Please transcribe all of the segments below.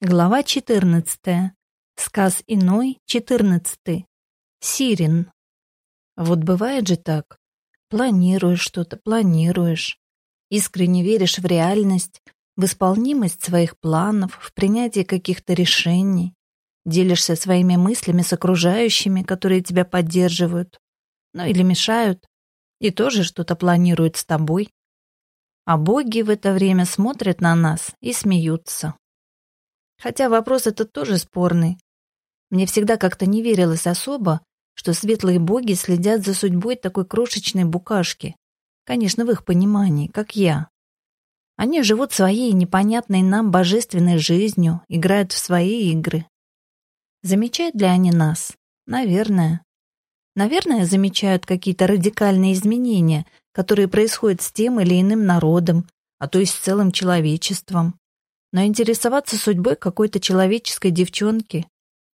Глава 14. Сказ иной, 14. Сирен. Вот бывает же так. Планируешь что-то, планируешь. Искренне веришь в реальность, в исполнимость своих планов, в принятие каких-то решений. Делишься своими мыслями с окружающими, которые тебя поддерживают, ну или мешают, и тоже что-то планируют с тобой. А боги в это время смотрят на нас и смеются. Хотя вопрос этот тоже спорный. Мне всегда как-то не верилось особо, что светлые боги следят за судьбой такой крошечной букашки. Конечно, в их понимании, как я. Они живут своей непонятной нам божественной жизнью, играют в свои игры. Замечают ли они нас? Наверное. Наверное, замечают какие-то радикальные изменения, которые происходят с тем или иным народом, а то и с целым человечеством но интересоваться судьбой какой-то человеческой девчонки,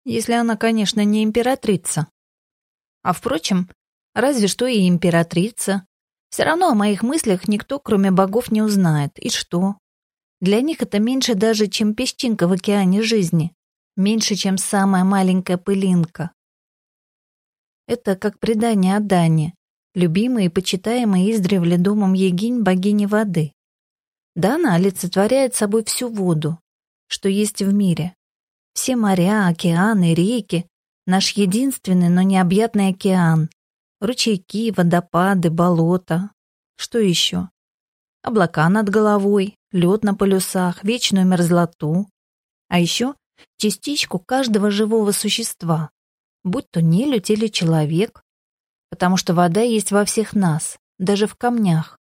если она, конечно, не императрица. А впрочем, разве что и императрица. Все равно о моих мыслях никто, кроме богов, не узнает. И что? Для них это меньше даже, чем песчинка в океане жизни. Меньше, чем самая маленькая пылинка. Это как предание о Дане, любимой и почитаемой издревле домом Егинь богини воды. Дана олицетворяет собой всю воду, что есть в мире. Все моря, океаны, реки, наш единственный, но необъятный океан, ручейки, водопады, болота. Что еще? Облака над головой, лед на полюсах, вечную мерзлоту. А еще частичку каждого живого существа, будь то нелюдь или человек, потому что вода есть во всех нас, даже в камнях.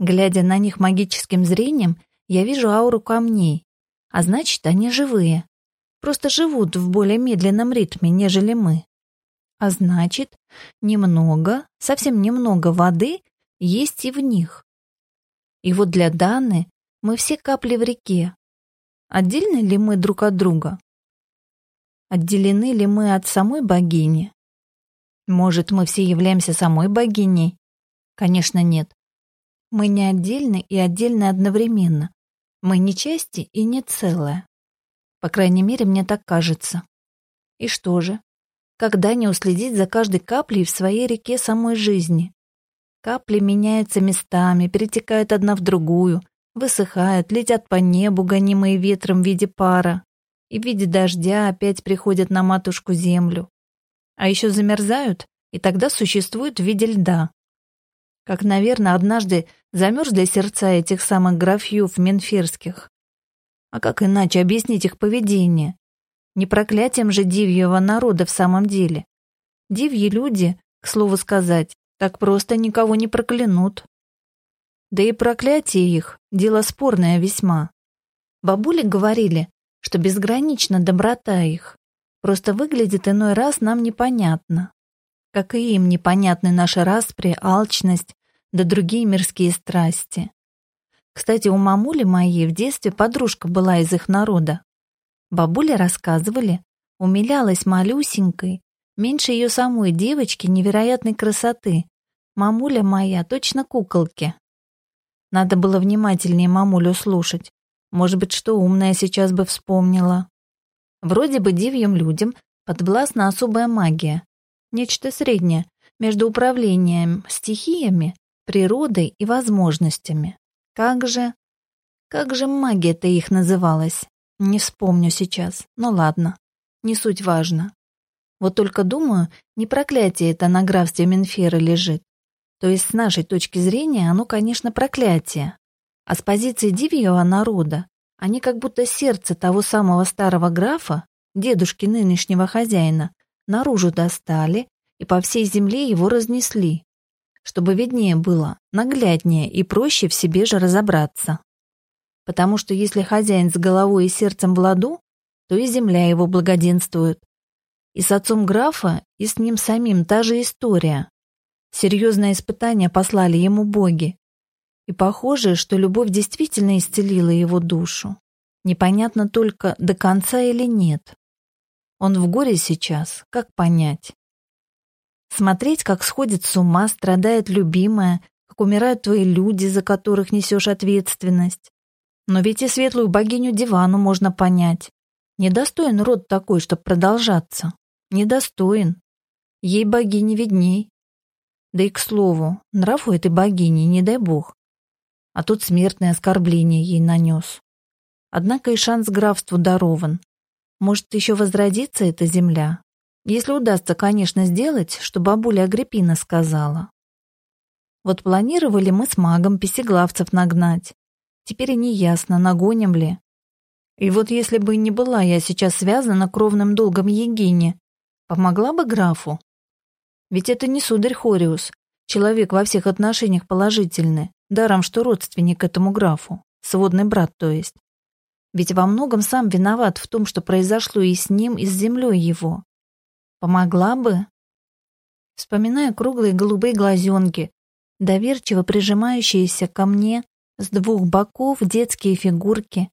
Глядя на них магическим зрением, я вижу ауру камней, а значит, они живые. Просто живут в более медленном ритме, нежели мы. А значит, немного, совсем немного воды есть и в них. И вот для Даны мы все капли в реке. Отдельны ли мы друг от друга? Отделены ли мы от самой богини? Может, мы все являемся самой богиней? Конечно, нет. Мы не отдельны и отдельны одновременно. Мы не части и не целое. По крайней мере, мне так кажется. И что же? Когда не уследить за каждой каплей в своей реке самой жизни? Капли меняются местами, перетекают одна в другую, высыхают, летят по небу, гонимые ветром в виде пара, и в виде дождя опять приходят на матушку землю. А еще замерзают, и тогда существуют в виде льда. Как, наверное, однажды замерзли сердца этих самых графьев менфирских. А как иначе объяснить их поведение? Не проклятием же дивьего народа в самом деле. Дивьи люди, к слову сказать, так просто никого не проклянут. Да и проклятие их — дело спорное весьма. Бабули говорили, что безгранична доброта их. Просто выглядит иной раз нам непонятно. Как и им непонятны наши распри, алчность, да другие мирские страсти. Кстати, у мамули моей в детстве подружка была из их народа. Бабуля рассказывали, умилялась малюсенькой, меньше ее самой девочки невероятной красоты. Мамуля моя точно куколки. Надо было внимательнее мамулю слушать. Может быть, что умная сейчас бы вспомнила. Вроде бы дивьим людям подвластна особая магия. Нечто среднее между управлением стихиями природой и возможностями. Как же... Как же магия-то их называлась? Не вспомню сейчас. Ну ладно. Не суть важно. Вот только думаю, не проклятие это на графстве Менфера лежит. То есть с нашей точки зрения оно, конечно, проклятие. А с позиции дивьего народа они как будто сердце того самого старого графа, дедушки нынешнего хозяина, наружу достали и по всей земле его разнесли, чтобы виднее было, нагляднее и проще в себе же разобраться. Потому что если хозяин с головой и сердцем в ладу, то и земля его благоденствует. И с отцом графа, и с ним самим та же история. Серьезное испытание послали ему боги. И похоже, что любовь действительно исцелила его душу. Непонятно только, до конца или нет. Он в горе сейчас, как понять? Смотреть, как сходит с ума, страдает любимая, как умирают твои люди, за которых несешь ответственность. Но ведь и светлую богиню дивану можно понять. Недостоин род такой, чтоб продолжаться. Недостоин. Ей богини видней. Да и к слову, нрав у этой богини, не дай бог. А тут смертное оскорбление ей нанес. Однако и шанс графству дарован. Может, еще возродится эта земля? Если удастся, конечно, сделать, что бабуля Агриппина сказала. Вот планировали мы с магом песеглавцев нагнать. Теперь и не ясно, нагоним ли. И вот если бы не была я сейчас связана кровным долгом Егине, помогла бы графу? Ведь это не сударь Хориус, человек во всех отношениях положительный, даром что родственник этому графу, сводный брат то есть. Ведь во многом сам виноват в том, что произошло и с ним, и с землей его. Помогла бы? Вспоминая круглые голубые глазенки, доверчиво прижимающиеся ко мне с двух боков детские фигурки,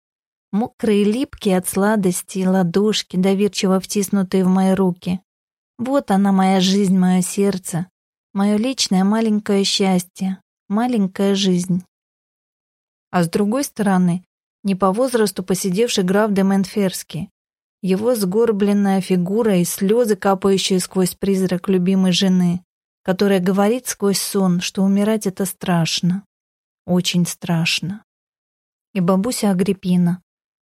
мокрые липкие от сладости ладошки, доверчиво втиснутые в мои руки. Вот она моя жизнь, мое сердце, мое личное маленькое счастье, маленькая жизнь. А с другой стороны, не по возрасту посидевший граф де Менферский. Его сгорбленная фигура и слезы, капающие сквозь призрак любимой жены, которая говорит сквозь сон, что умирать это страшно. Очень страшно. И бабуся Агриппина,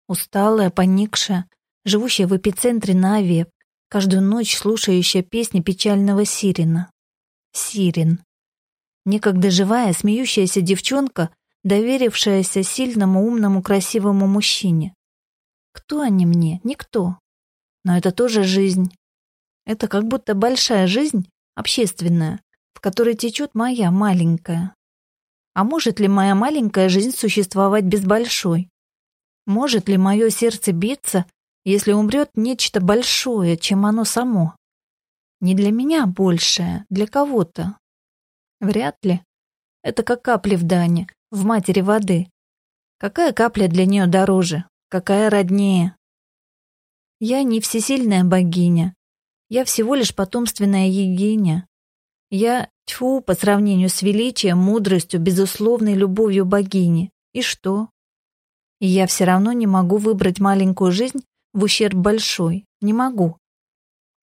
усталая, поникшая, живущая в эпицентре Нави, каждую ночь слушающая песни печального Сирина. Сирин. Некогда живая, смеющаяся девчонка, доверившаяся сильному, умному, красивому мужчине. Кто они мне? Никто. Но это тоже жизнь. Это как будто большая жизнь, общественная, в которой течет моя маленькая. А может ли моя маленькая жизнь существовать без большой? Может ли мое сердце биться, если умрет нечто большое, чем оно само? Не для меня большее, для кого-то. Вряд ли. Это как капли в Дане, в матери воды. Какая капля для нее дороже, какая роднее? Я не всесильная богиня. Я всего лишь потомственная Егиня. Я тьфу по сравнению с величием, мудростью, безусловной любовью богини. И что? И я все равно не могу выбрать маленькую жизнь в ущерб большой. Не могу.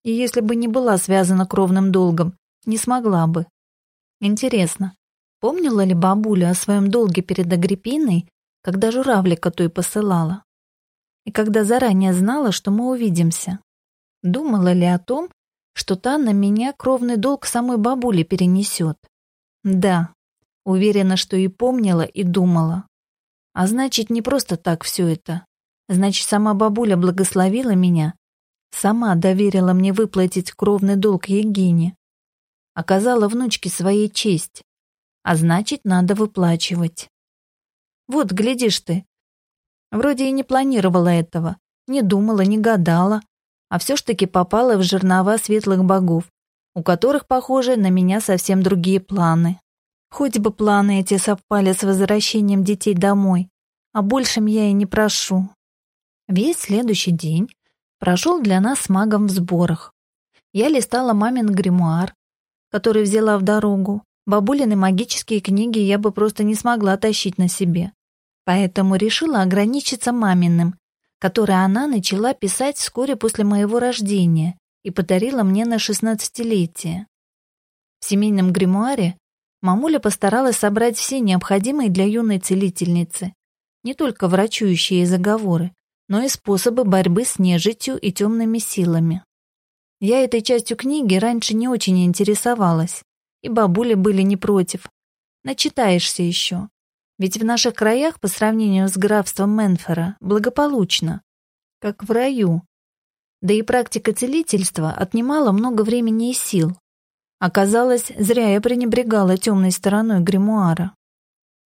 И если бы не была связана кровным долгом, не смогла бы. Интересно, Помнила ли бабуля о своем долге перед Агриппиной, когда журавлика той посылала? И когда заранее знала, что мы увидимся? Думала ли о том, что та на меня кровный долг самой бабули перенесет? Да, уверена, что и помнила, и думала. А значит, не просто так все это. Значит, сама бабуля благословила меня, сама доверила мне выплатить кровный долг Егине, оказала внучке своей честь, а значит, надо выплачивать. Вот, глядишь ты. Вроде и не планировала этого, не думала, не гадала, а все ж таки попала в жернова светлых богов, у которых, похоже, на меня совсем другие планы. Хоть бы планы эти совпали с возвращением детей домой, а большим я и не прошу. Весь следующий день прошел для нас с магом в сборах. Я листала мамин гримуар, который взяла в дорогу, Бабулины магические книги я бы просто не смогла тащить на себе. Поэтому решила ограничиться маминым, которое она начала писать вскоре после моего рождения и подарила мне на шестнадцатилетие. В семейном гримуаре мамуля постаралась собрать все необходимые для юной целительницы, не только врачующие заговоры, но и способы борьбы с нежитью и темными силами. Я этой частью книги раньше не очень интересовалась, и бабули были не против. Начитаешься еще. Ведь в наших краях по сравнению с графством Менфера благополучно, как в раю. Да и практика целительства отнимала много времени и сил. Оказалось, зря я пренебрегала темной стороной гримуара.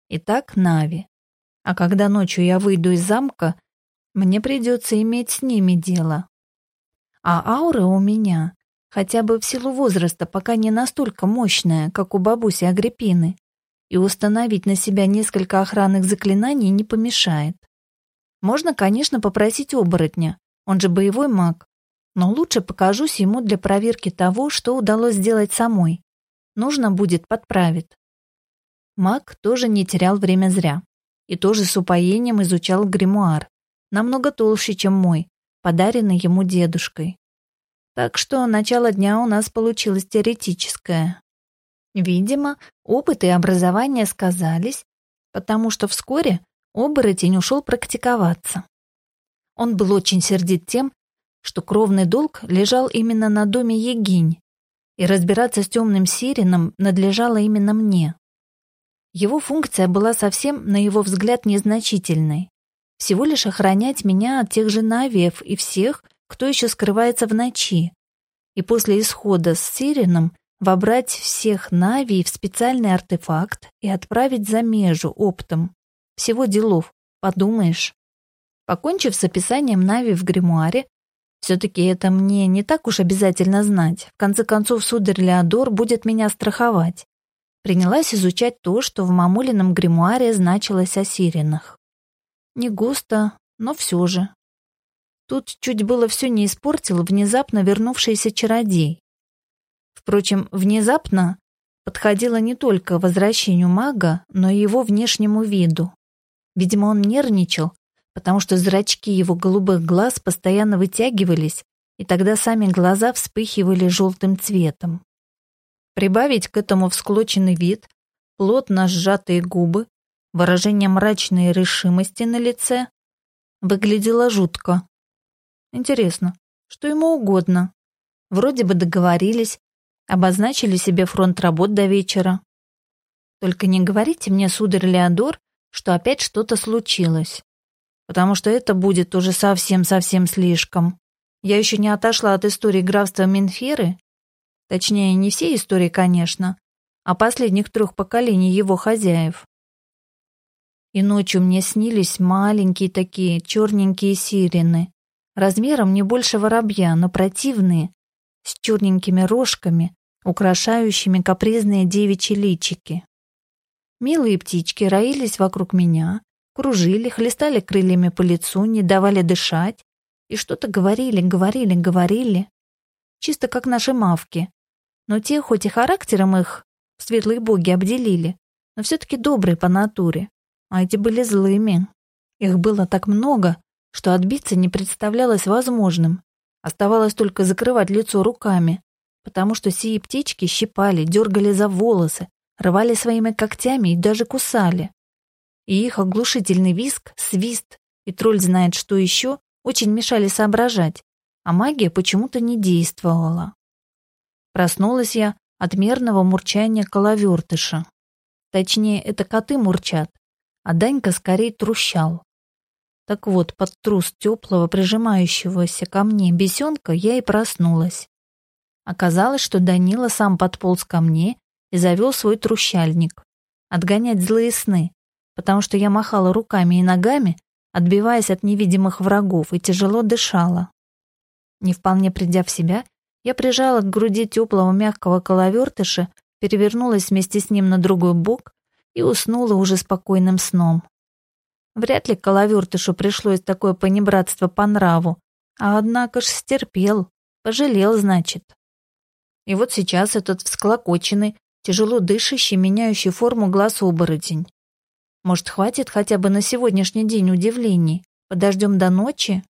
Итак, Нави. А когда ночью я выйду из замка, мне придется иметь с ними дело. А аура у меня хотя бы в силу возраста пока не настолько мощная, как у бабуси Агриппины, и установить на себя несколько охранных заклинаний не помешает. Можно, конечно, попросить оборотня, он же боевой маг, но лучше покажусь ему для проверки того, что удалось сделать самой. Нужно будет подправить. Маг тоже не терял время зря. и тоже с упоением изучал гримуар, намного толще, чем мой, подаренный ему дедушкой. Так что начало дня у нас получилось теоретическое. Видимо, опыт и образование сказались, потому что вскоре оборотень ушел практиковаться. Он был очень сердит тем, что кровный долг лежал именно на доме Егинь, и разбираться с темным сиреном надлежало именно мне. Его функция была совсем, на его взгляд, незначительной. Всего лишь охранять меня от тех же навиев и всех, кто еще скрывается в ночи. И после исхода с сиреном вобрать всех Нави в специальный артефакт и отправить за межу оптом. Всего делов, подумаешь. Покончив с описанием Нави в гримуаре, все-таки это мне не так уж обязательно знать. В конце концов, сударь Леодор будет меня страховать принялась изучать то, что в мамулином гримуаре значилось о сиренах. Не густо, но все же. Тут чуть было все не испортил внезапно вернувшийся чародей. Впрочем, внезапно подходило не только возвращению мага, но и его внешнему виду. Видимо, он нервничал, потому что зрачки его голубых глаз постоянно вытягивались, и тогда сами глаза вспыхивали желтым цветом. Прибавить к этому всклоченный вид, плотно сжатые губы, выражение мрачной решимости на лице. Выглядело жутко. Интересно, что ему угодно? Вроде бы договорились, обозначили себе фронт работ до вечера. Только не говорите мне, сударь Леодор, что опять что-то случилось. Потому что это будет уже совсем-совсем слишком. Я еще не отошла от истории графства Менферы Точнее, не все истории, конечно, а последних трех поколений его хозяев. И ночью мне снились маленькие такие черненькие сирены, размером не больше воробья, но противные, с черненькими рожками, украшающими капризные девичьи личики. Милые птички роились вокруг меня, кружили, хлестали крыльями по лицу, не давали дышать и что-то говорили, говорили, говорили. Чисто как наши мавки, но те, хоть и характером их светлые боги обделили, но все-таки добрые по натуре. А эти были злыми. Их было так много, что отбиться не представлялось возможным. Оставалось только закрывать лицо руками, потому что сии птички щипали, дергали за волосы, рвали своими когтями и даже кусали. И их оглушительный виск, свист и тролль знает что еще, очень мешали соображать, а магия почему-то не действовала. Проснулась я от мерного мурчания коловертыша. Точнее, это коты мурчат, а Данька скорее трущал. Так вот, под трус теплого, прижимающегося ко мне бесенка я и проснулась. Оказалось, что Данила сам подполз ко мне и завел свой трущальник. Отгонять злые сны, потому что я махала руками и ногами, отбиваясь от невидимых врагов, и тяжело дышала. Не вполне придя в себя, я прижала к груди теплого мягкого коловертыша, перевернулась вместе с ним на другой бок и уснула уже спокойным сном. Вряд ли коловертышу пришлось такое понебратство по нраву, а однако ж стерпел, пожалел, значит. И вот сейчас этот всклокоченный, тяжело дышащий, меняющий форму глаз оборотень. Может, хватит хотя бы на сегодняшний день удивлений? Подождем до ночи?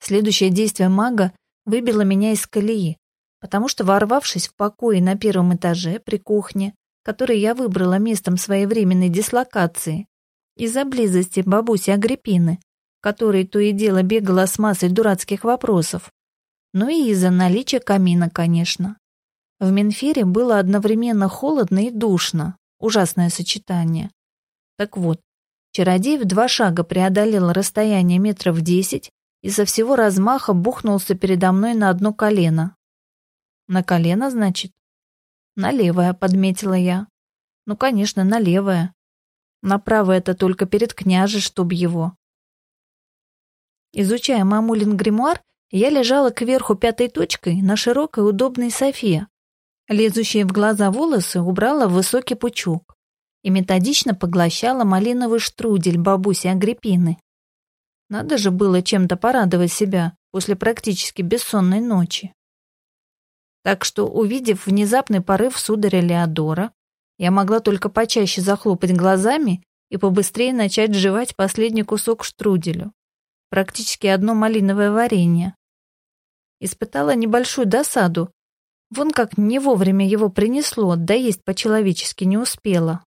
Следующее действие мага выбило меня из колеи, потому что, ворвавшись в покои на первом этаже при кухне, который я выбрала местом своей временной дислокации, из-за близости бабуси Агриппины, которой то и дело бегала с массой дурацких вопросов, ну и из-за наличия камина, конечно. В Менфире было одновременно холодно и душно, ужасное сочетание. Так вот, чародей в два шага преодолел расстояние метров десять и со всего размаха бухнулся передо мной на одно колено. На колено, значит? На левое, подметила я. Ну, конечно, на левое. На правое это только перед княже, чтоб его. Изучая мамулин гримуар, я лежала кверху пятой точкой на широкой удобной софе. Лезущие в глаза волосы убрала в высокий пучок и методично поглощала малиновый штрудель бабуси Агриппины. Надо же было чем-то порадовать себя после практически бессонной ночи. Так что, увидев внезапный порыв сударя Леодора, я могла только почаще захлопать глазами и побыстрее начать жевать последний кусок штруделю. Практически одно малиновое варенье. Испытала небольшую досаду. Вон как не вовремя его принесло, да есть по-человечески не успела.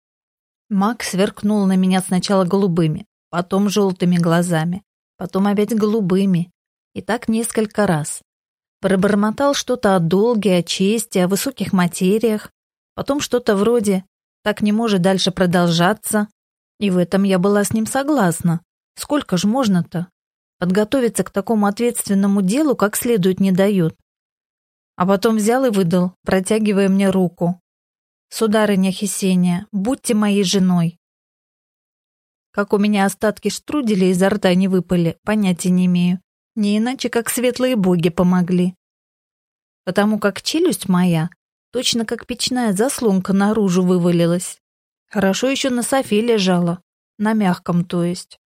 Мак сверкнул на меня сначала голубыми, потом желтыми глазами, потом опять голубыми, и так несколько раз. Пробормотал что-то о долге, о чести, о высоких материях, потом что-то вроде «так не может дальше продолжаться», и в этом я была с ним согласна. Сколько ж можно-то? Подготовиться к такому ответственному делу как следует не дают. А потом взял и выдал, протягивая мне руку. Сударыня Хесения, будьте моей женой. Как у меня остатки штруделя изо рта не выпали, понятия не имею. Не иначе, как светлые боги помогли. Потому как челюсть моя, точно как печная заслонка наружу вывалилась. Хорошо еще на софе лежала, на мягком, то есть.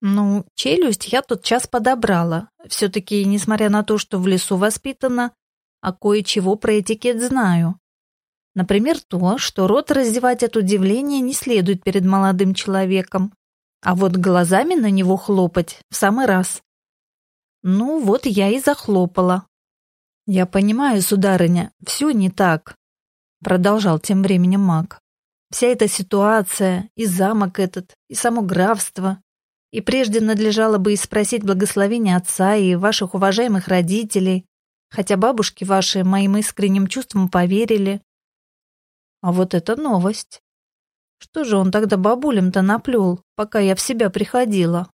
Ну, челюсть я тот час подобрала. Все-таки, несмотря на то, что в лесу воспитана, а кое-чего про этикет знаю. Например, то, что рот раздевать от удивления не следует перед молодым человеком, а вот глазами на него хлопать в самый раз. Ну, вот я и захлопала. «Я понимаю, сударыня, все не так», — продолжал тем временем маг. «Вся эта ситуация, и замок этот, и само графство, и прежде надлежало бы и спросить благословения отца и ваших уважаемых родителей, хотя бабушки ваши моим искренним чувствам поверили. А вот это новость. Что же он тогда бабулям-то наплел, пока я в себя приходила?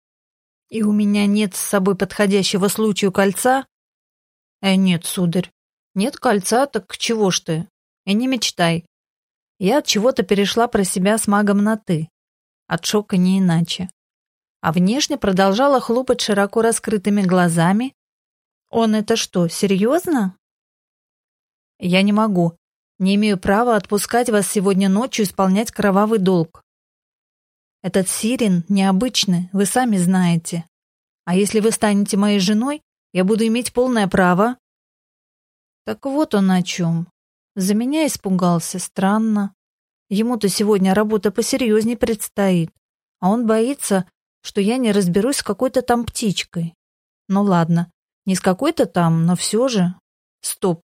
И у меня нет с собой подходящего случаю кольца? Э, нет, сударь. Нет кольца, так чего ж ты? И не мечтай. Я от чего-то перешла про себя с магом на «ты». От шока не иначе. А внешне продолжала хлопать широко раскрытыми глазами. Он это что, серьезно? Я не могу. Не имею права отпускать вас сегодня ночью исполнять кровавый долг. Этот Сирин необычный, вы сами знаете. А если вы станете моей женой, я буду иметь полное право. Так вот он о чем. За меня испугался, странно. Ему-то сегодня работа посерьезней предстоит, а он боится, что я не разберусь с какой-то там птичкой. Ну ладно, не с какой-то там, но все же. Стоп,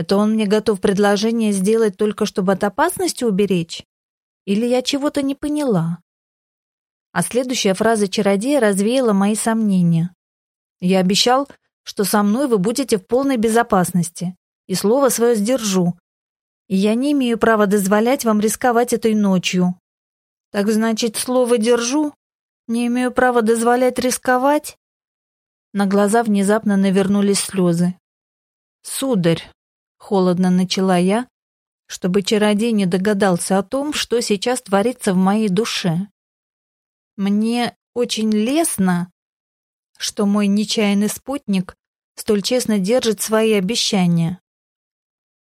это он мне готов предложение сделать только чтобы от опасности уберечь? Или я чего-то не поняла? А следующая фраза чародея развеяла мои сомнения. Я обещал, что со мной вы будете в полной безопасности, и слово свое сдержу. И я не имею права дозволять вам рисковать этой ночью. Так значит, слово держу? Не имею права дозволять рисковать? На глаза внезапно навернулись слезы. Сударь, Холодно начала я, чтобы чародей не догадался о том, что сейчас творится в моей душе. Мне очень лестно, что мой нечаянный спутник столь честно держит свои обещания.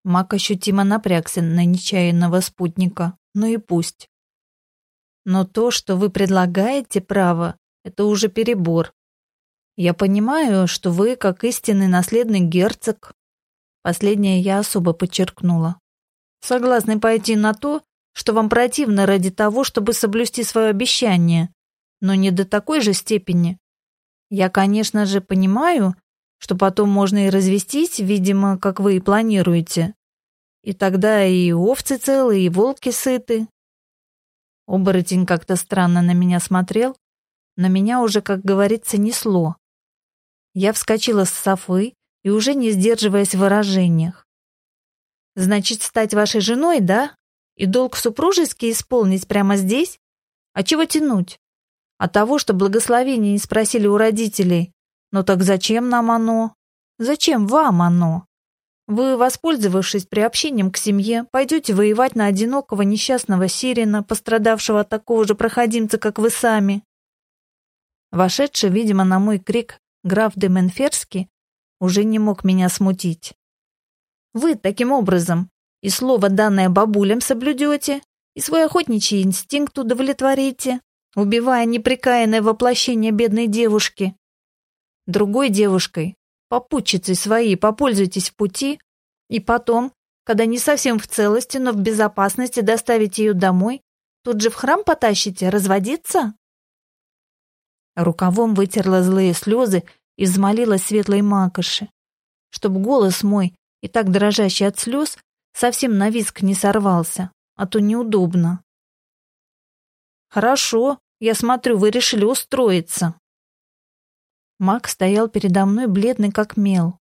Мак ощутимо напрягся на нечаянного спутника, ну и пусть. Но то, что вы предлагаете, право, это уже перебор. Я понимаю, что вы, как истинный наследный герцог, Последнее я особо подчеркнула. Согласны пойти на то, что вам противно ради того, чтобы соблюсти свое обещание, но не до такой же степени. Я, конечно же, понимаю, что потом можно и развестись, видимо, как вы и планируете. И тогда и овцы целые, и волки сыты. Оборотень как-то странно на меня смотрел. На меня уже, как говорится, несло. Я вскочила с софы, и уже не сдерживаясь в выражениях. «Значит, стать вашей женой, да? И долг супружеский исполнить прямо здесь? А чего тянуть? От того, что благословения не спросили у родителей. Но так зачем нам оно? Зачем вам оно? Вы, воспользовавшись приобщением к семье, пойдете воевать на одинокого несчастного сирена, пострадавшего от такого же проходимца, как вы сами». Вошедший, видимо, на мой крик граф де Менферский уже не мог меня смутить. Вы таким образом и слово, данное бабулям, соблюдете, и свой охотничий инстинкт удовлетворите, убивая непрекаянное воплощение бедной девушки. Другой девушкой, попутчицей своей, попользуйтесь в пути, и потом, когда не совсем в целости, но в безопасности доставите ее домой, Тут же в храм потащите, разводиться?» Рукавом вытерла злые слезы и взмолилась светлой макоши, чтоб голос мой, и так дрожащий от слез, совсем на виск не сорвался, а то неудобно. «Хорошо, я смотрю, вы решили устроиться». Мак стоял передо мной бледный как мел.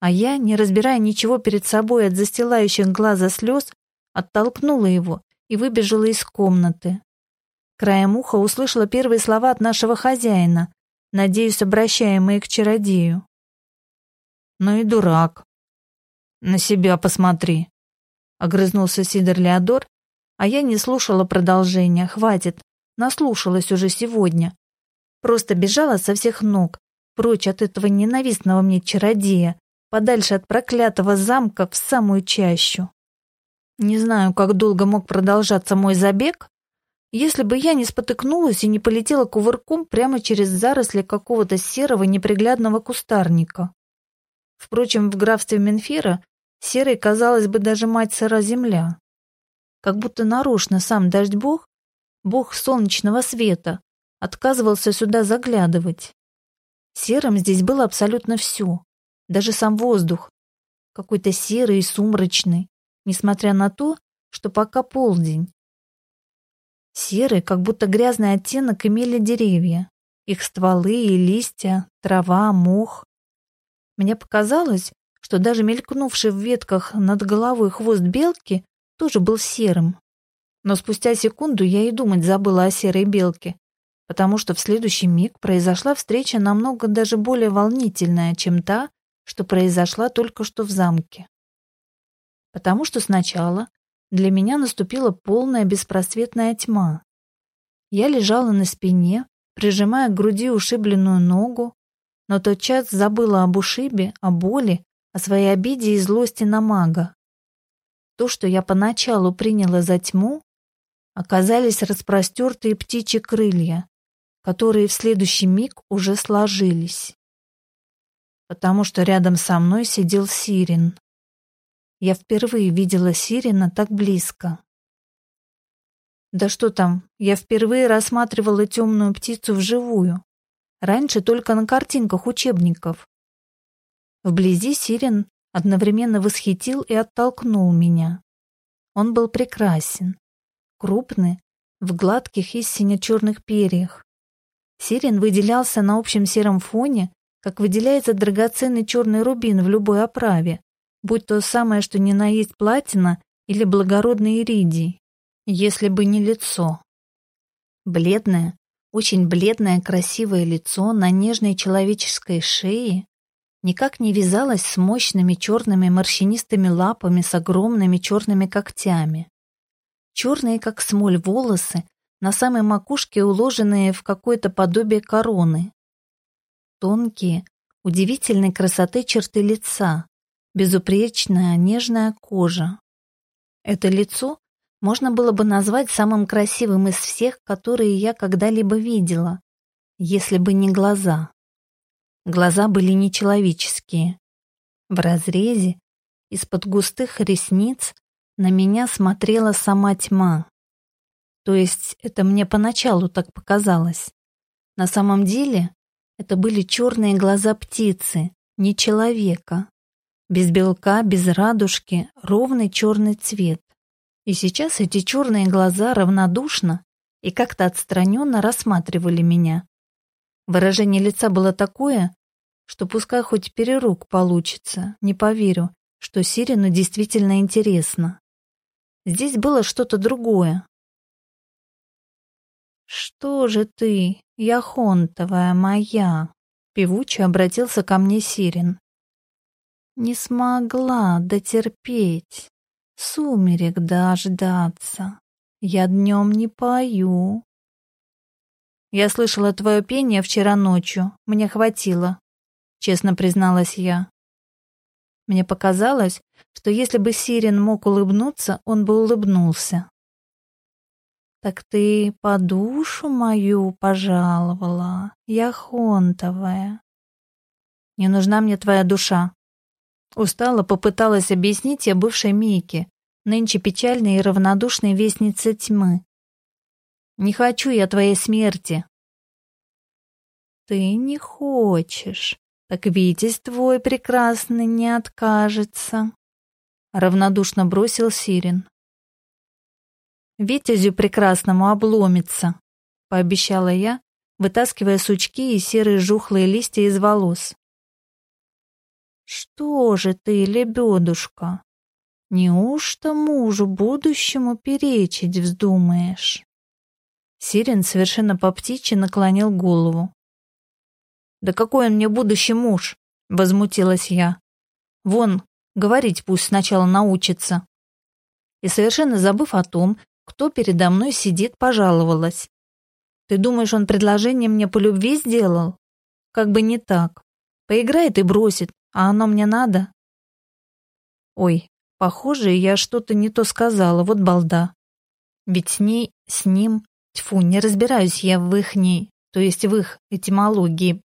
А я, не разбирая ничего перед собой от застилающих глаза слез, оттолкнула его и выбежала из комнаты. Краем уха услышала первые слова от нашего хозяина, надеюсь, обращаемые к чародею. «Ну и дурак. На себя посмотри», — огрызнулся Сидор Леодор, а я не слушала продолжения, хватит, наслушалась уже сегодня. Просто бежала со всех ног, прочь от этого ненавистного мне чародея, подальше от проклятого замка в самую чащу. Не знаю, как долго мог продолжаться мой забег, если бы я не спотыкнулась и не полетела кувырком прямо через заросли какого-то серого неприглядного кустарника. Впрочем, в графстве Менфира серой казалась бы даже мать сыра земля. Как будто нарочно сам дождь-бог, бог солнечного света, отказывался сюда заглядывать. Серым здесь было абсолютно все, даже сам воздух, какой-то серый и сумрачный, несмотря на то, что пока полдень. Серый, как будто грязный оттенок имели деревья, их стволы и листья, трава, мох. Мне показалось, что даже мелькнувший в ветках над головой хвост белки тоже был серым. Но спустя секунду я и думать забыла о серой белке, потому что в следующий миг произошла встреча намного даже более волнительная, чем та, что произошла только что в замке потому что сначала для меня наступила полная беспросветная тьма. Я лежала на спине, прижимая к груди ушибленную ногу, но тотчас забыла об ушибе, о боли, о своей обиде и злости на мага. То, что я поначалу приняла за тьму, оказались распростертые птичьи крылья, которые в следующий миг уже сложились. Потому что рядом со мной сидел Сирин. Я впервые видела Сирина так близко. Да что там, я впервые рассматривала темную птицу вживую. Раньше только на картинках учебников. Вблизи Сирин одновременно восхитил и оттолкнул меня. Он был прекрасен, крупный, в гладких и сине-черных перьях. Сирен выделялся на общем сером фоне, как выделяется драгоценный черный рубин в любой оправе, будь то самое, что ни на есть платина или благородный иридий, если бы не лицо. Бледное, очень бледное красивое лицо на нежной человеческой шее никак не вязалось с мощными черными морщинистыми лапами с огромными черными когтями. Черные, как смоль, волосы, на самой макушке уложенные в какое-то подобие короны. Тонкие, удивительной красоты черты лица, безупречная, нежная кожа. Это лицо можно было бы назвать самым красивым из всех, которые я когда-либо видела, если бы не глаза. Глаза были нечеловеческие. В разрезе, из-под густых ресниц, на меня смотрела сама тьма. То есть это мне поначалу так показалось. На самом деле это были черные глаза птицы, не человека. Без белка, без радужки, ровный черный цвет. И сейчас эти черные глаза равнодушно и как-то отстраненно рассматривали меня. Выражение лица было такое, что пускай хоть перерук получится, не поверю, что Сирину действительно интересно. Здесь было что-то другое. «Что же ты, яхонтовая моя?» Певуче обратился ко мне Сирин. Не смогла дотерпеть, сумерек дождаться. Я днем не пою. Я слышала твое пение вчера ночью, мне хватило, честно призналась я. Мне показалось, что если бы Сирен мог улыбнуться, он бы улыбнулся. «Так ты по душу мою пожаловала, я хонтовая». «Не нужна мне твоя душа», Устала попыталась объяснить я бывшей Мейке, нынче печальной и равнодушной вестнице тьмы, Не хочу я твоей смерти. Ты не хочешь, так Витязь твой прекрасный не откажется. Равнодушно бросил Сирин. Витязю прекрасному обломится, пообещала я, вытаскивая сучки и серые жухлые листья из волос. Что же ты, лебедушка, неужто мужу будущему перечить вздумаешь? Сирен совершенно по птичьи наклонил голову. «Да какой он мне будущий муж?» — возмутилась я. «Вон, говорить пусть сначала научится». И совершенно забыв о том, кто передо мной сидит, пожаловалась. «Ты думаешь, он предложение мне по любви сделал? Как бы не так. Поиграет и бросит, а оно мне надо?» Ой, похоже, я что-то не то сказала, вот балда. Ведь с ней, с ним Тьфу, не разбираюсь я в их ней, то есть в их этимологии.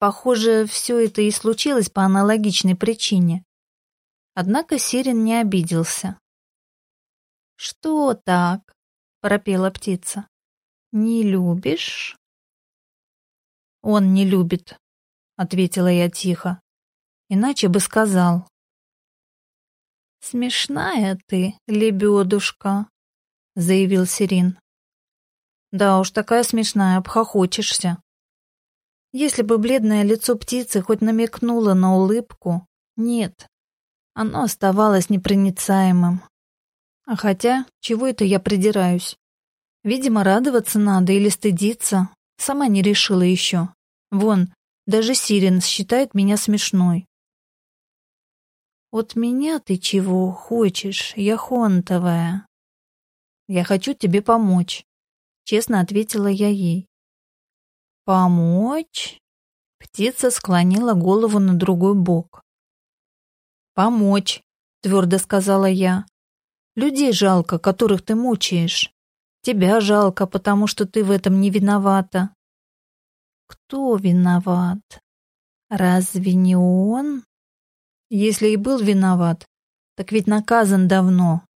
Похоже, все это и случилось по аналогичной причине. Однако Сирен не обиделся. «Что так?» — пропела птица. «Не любишь?» «Он не любит», — ответила я тихо. «Иначе бы сказал». «Смешная ты, лебедушка», — заявил Сирин. Да уж, такая смешная, обхохочешься. Если бы бледное лицо птицы хоть намекнуло на улыбку, нет, оно оставалось непроницаемым. А хотя, чего это я придираюсь? Видимо, радоваться надо или стыдиться. Сама не решила еще. Вон, даже Сирен считает меня смешной. От меня ты чего хочешь, яхонтовая? Я хочу тебе помочь. Честно ответила я ей. «Помочь?» Птица склонила голову на другой бок. «Помочь», — твердо сказала я. «Людей жалко, которых ты мучаешь. Тебя жалко, потому что ты в этом не виновата». «Кто виноват? Разве не он?» «Если и был виноват, так ведь наказан давно».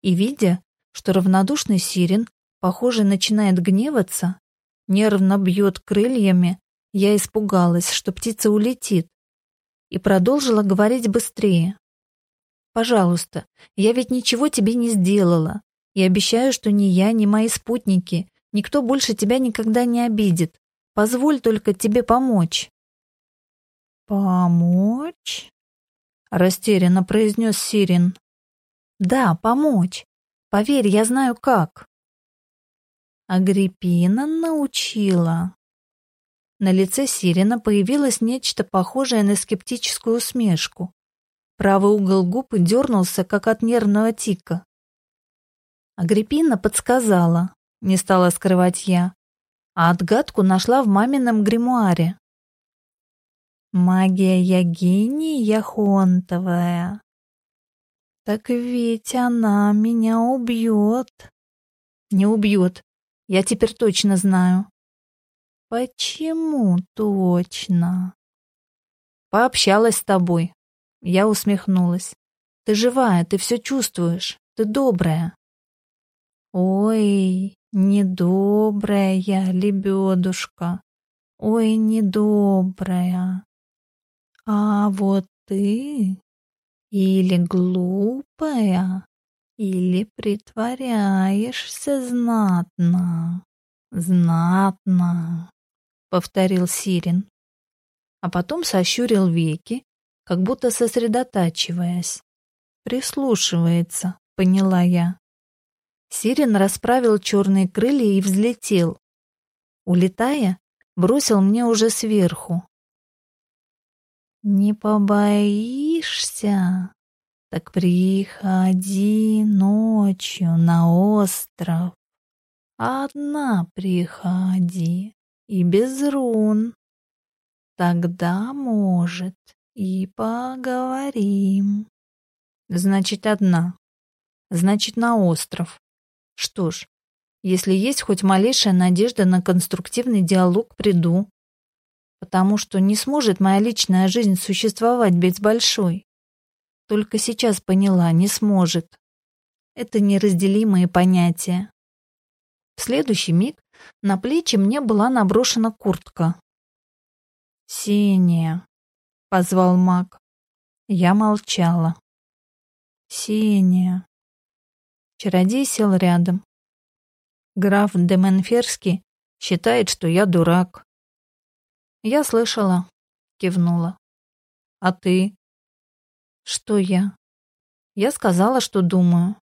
И видя, что равнодушный Сирен похоже, начинает гневаться, нервно бьет крыльями, я испугалась, что птица улетит, и продолжила говорить быстрее. «Пожалуйста, я ведь ничего тебе не сделала, и обещаю, что ни я, ни мои спутники, никто больше тебя никогда не обидит. Позволь только тебе помочь». «Помочь?» — растерянно произнес Сирин. «Да, помочь. Поверь, я знаю как». Агриппина научила. На лице Сирена появилось нечто похожее на скептическую усмешку. Правый угол губ дернулся, как от нервного тика. Агриппина подсказала, не стала скрывать я, а отгадку нашла в мамином гримуаре. Магия Ягини Яхонтовая. Так ведь она меня убьет. Не убьет, я теперь точно знаю. Почему точно? Пообщалась с тобой. Я усмехнулась. Ты живая, ты все чувствуешь, ты добрая. Ой, недобрая лебедушка. Ой, недобрая. А вот ты или глупая, или притворяешься знатно, знатно, повторил Сирин, а потом сощурил веки, как будто сосредотачиваясь. Прислушивается, поняла я. Сирин расправил черные крылья и взлетел. Улетая, бросил мне уже сверху. «Не побоишься?» Так приходи ночью на остров. Одна приходи и без рун. Тогда, может, и поговорим. Значит, одна. Значит, на остров. Что ж, если есть хоть малейшая надежда на конструктивный диалог, приду. Потому что не сможет моя личная жизнь существовать без большой. Только сейчас поняла, не сможет. Это неразделимые понятия. В следующий миг на плечи мне была наброшена куртка. «Синяя», — позвал маг. Я молчала. «Синяя». Чародей сел рядом. Граф Деменферский считает, что я дурак. Я слышала, кивнула. А ты? Что я? Я сказала, что думаю.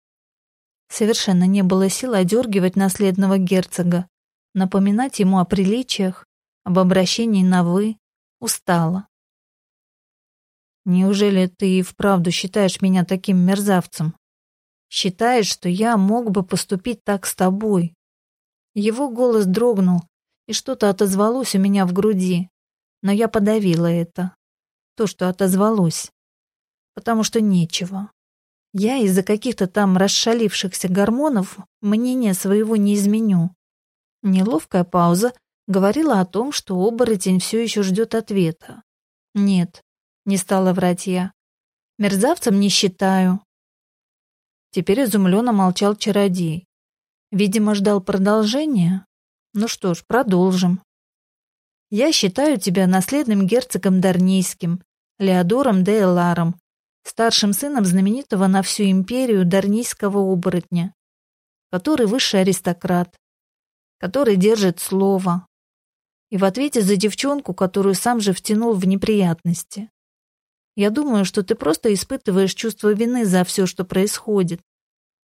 Совершенно не было сил одергивать наследного герцога, напоминать ему о приличиях, об обращении на «вы». Устала. Неужели ты и вправду считаешь меня таким мерзавцем? Считаешь, что я мог бы поступить так с тобой? Его голос дрогнул, и что-то отозвалось у меня в груди, но я подавила это. То, что отозвалось. Потому что нечего. Я из-за каких-то там расшалившихся гормонов мнение своего не изменю. Неловкая пауза говорила о том, что оборотень все еще ждет ответа. Нет, не стала врать я. Мерзавцем не считаю. Теперь изумленно молчал чародей. Видимо, ждал продолжения. Ну что ж, продолжим. Я считаю тебя наследным герцогом Дарнийским, Леодором де Эларом, старшим сыном знаменитого на всю империю дарнийского оборотня, который высший аристократ, который держит слово. И в ответе за девчонку, которую сам же втянул в неприятности. Я думаю, что ты просто испытываешь чувство вины за все, что происходит.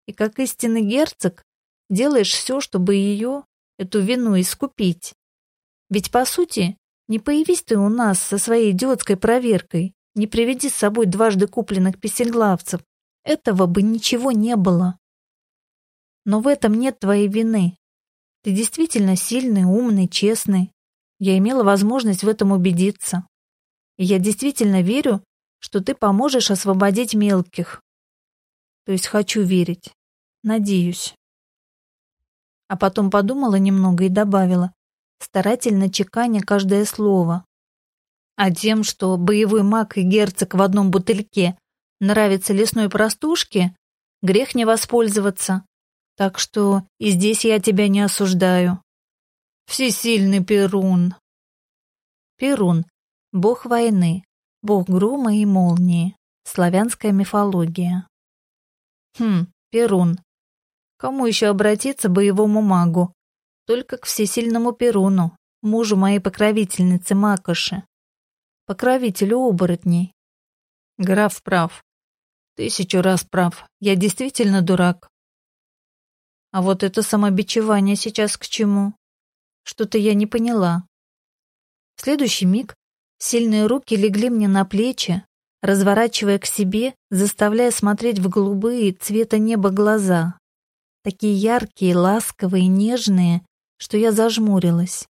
И как истинный герцог, делаешь все, чтобы ее, эту вину, искупить. Ведь, по сути, не появись ты у нас со своей идиотской проверкой, не приведи с собой дважды купленных песеглавцев, этого бы ничего не было. Но в этом нет твоей вины. Ты действительно сильный, умный, честный. Я имела возможность в этом убедиться. И я действительно верю, что ты поможешь освободить мелких. То есть хочу верить. Надеюсь а потом подумала немного и добавила, старательно чеканя каждое слово. А тем, что боевой маг и герцог в одном бутыльке нравится лесной простушке, грех не воспользоваться. Так что и здесь я тебя не осуждаю. Всесильный Перун. Перун — бог войны, бог грома и молнии, славянская мифология. Хм, Перун, Кому еще обратиться боевому магу? Только к всесильному Перуну, мужу моей покровительницы Макоши. Покровителю оборотней. Граф прав. Тысячу раз прав. Я действительно дурак. А вот это самобичевание сейчас к чему? Что-то я не поняла. В следующий миг сильные руки легли мне на плечи, разворачивая к себе, заставляя смотреть в голубые цвета неба глаза такие яркие, ласковые, нежные, что я зажмурилась.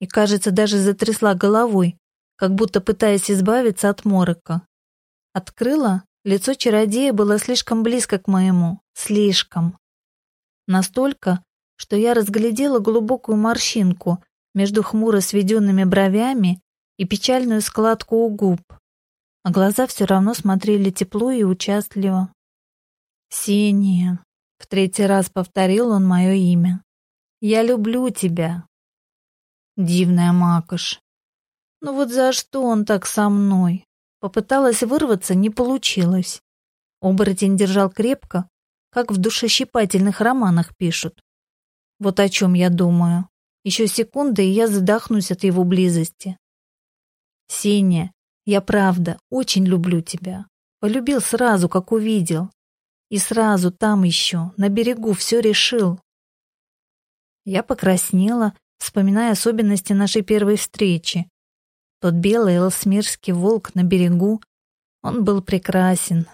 И, кажется, даже затрясла головой, как будто пытаясь избавиться от морока. Открыла, лицо чародея было слишком близко к моему, слишком. Настолько, что я разглядела глубокую морщинку между хмуро сведенными бровями и печальную складку у губ, а глаза все равно смотрели тепло и участливо. Синие, в третий раз повторил он мое имя. «Я люблю тебя». Дивная Макош. Ну вот за что он так со мной? Попыталась вырваться, не получилось. Оборотень держал крепко, как в душещипательных романах пишут. Вот о чем я думаю. Еще секунда, и я задохнусь от его близости. Сеня, я правда очень люблю тебя. Полюбил сразу, как увидел. И сразу там еще, на берегу, все решил. Я покраснела, вспоминая особенности нашей первой встречи. Тот белый элсмирский волк на берегу, он был прекрасен.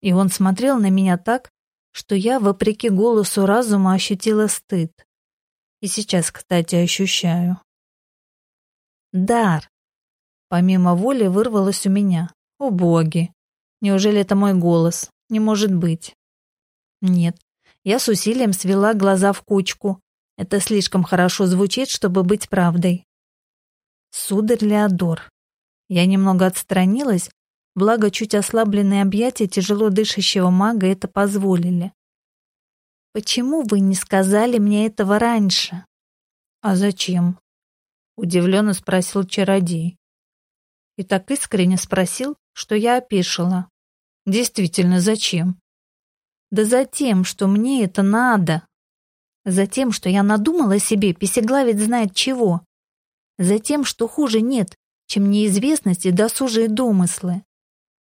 И он смотрел на меня так, что я, вопреки голосу разума, ощутила стыд. И сейчас, кстати, ощущаю. Дар. Помимо воли вырвалось у меня. О боги! Неужели это мой голос? Не может быть. Нет. Я с усилием свела глаза в кучку. Это слишком хорошо звучит, чтобы быть правдой. Сударь Леодор. Я немного отстранилась, благо чуть ослабленные объятия тяжело дышащего мага это позволили. Почему вы не сказали мне этого раньше? А зачем? Удивленно спросил чародей. И так искренне спросил, что я опешила. Действительно, зачем? Да за тем, что мне это надо. За тем, что я надумала себе, писеглавец знает чего. За тем, что хуже нет, чем неизвестность и досужие домыслы.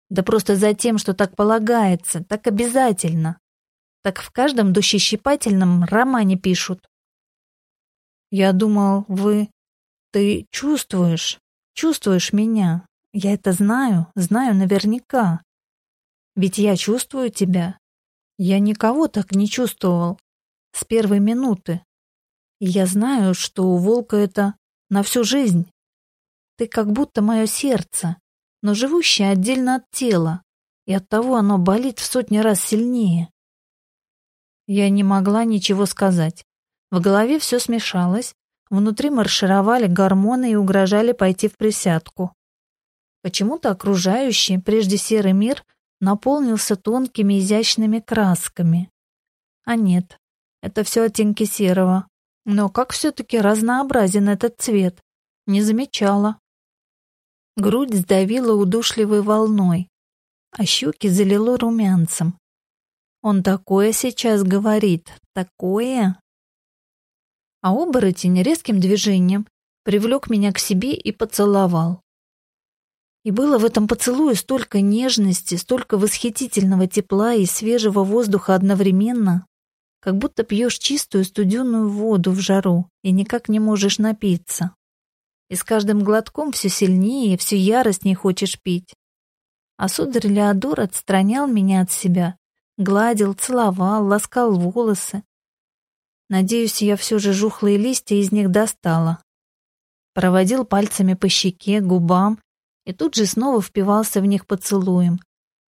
Да просто за тем, что так полагается, так обязательно. Так в каждом душещипательном романе пишут. Я думал, вы... Ты чувствуешь, чувствуешь меня. Я это знаю, знаю наверняка. Ведь я чувствую тебя. Я никого так не чувствовал. С первой минуты. Я знаю, что у волка это на всю жизнь. Ты как будто мое сердце, но живущее отдельно от тела, и оттого оно болит в сотни раз сильнее. Я не могла ничего сказать. В голове все смешалось, внутри маршировали гормоны и угрожали пойти в присядку. Почему-то окружающий, прежде серый мир, наполнился тонкими изящными красками. А нет, это все оттенки серого. Но как все-таки разнообразен этот цвет? Не замечала. Грудь сдавила удушливой волной, а щеки залило румянцем. Он такое сейчас говорит, такое. А оборотень резким движением привлек меня к себе и поцеловал. И было в этом поцелуе столько нежности, столько восхитительного тепла и свежего воздуха одновременно, как будто пьешь чистую студеную воду в жару и никак не можешь напиться. И с каждым глотком все сильнее все яростнее хочешь пить. А сударь Леодор отстранял меня от себя, гладил, целовал, ласкал волосы. Надеюсь, я все же жухлые листья из них достала. Проводил пальцами по щеке, губам и тут же снова впивался в них поцелуем,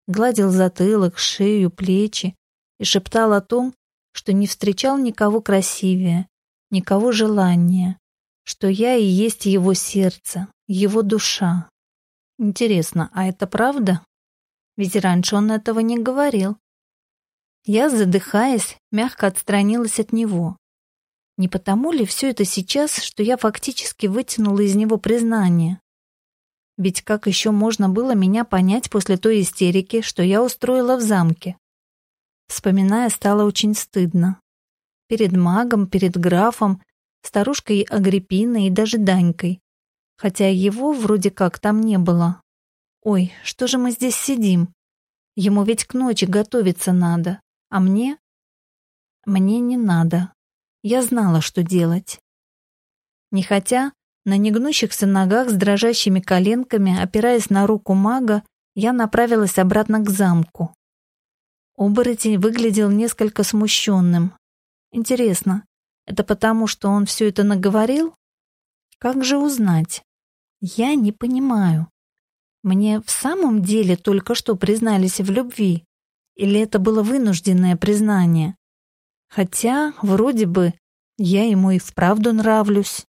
гладил затылок, шею, плечи и шептал о том, что не встречал никого красивее, никого желания, что я и есть его сердце, его душа. Интересно, а это правда? Ведь раньше он этого не говорил. Я, задыхаясь, мягко отстранилась от него. Не потому ли все это сейчас, что я фактически вытянула из него признание? Ведь как еще можно было меня понять после той истерики, что я устроила в замке? Вспоминая, стало очень стыдно. Перед магом, перед графом, старушкой Агриппиной и даже Данькой. Хотя его вроде как там не было. Ой, что же мы здесь сидим? Ему ведь к ночи готовиться надо. А мне? Мне не надо. Я знала, что делать. Не хотя, на негнущихся ногах с дрожащими коленками, опираясь на руку мага, я направилась обратно к замку. Оборотень выглядел несколько смущенным. Интересно, это потому, что он все это наговорил? Как же узнать? Я не понимаю. Мне в самом деле только что признались в любви? Или это было вынужденное признание? Хотя, вроде бы, я ему и вправду нравлюсь.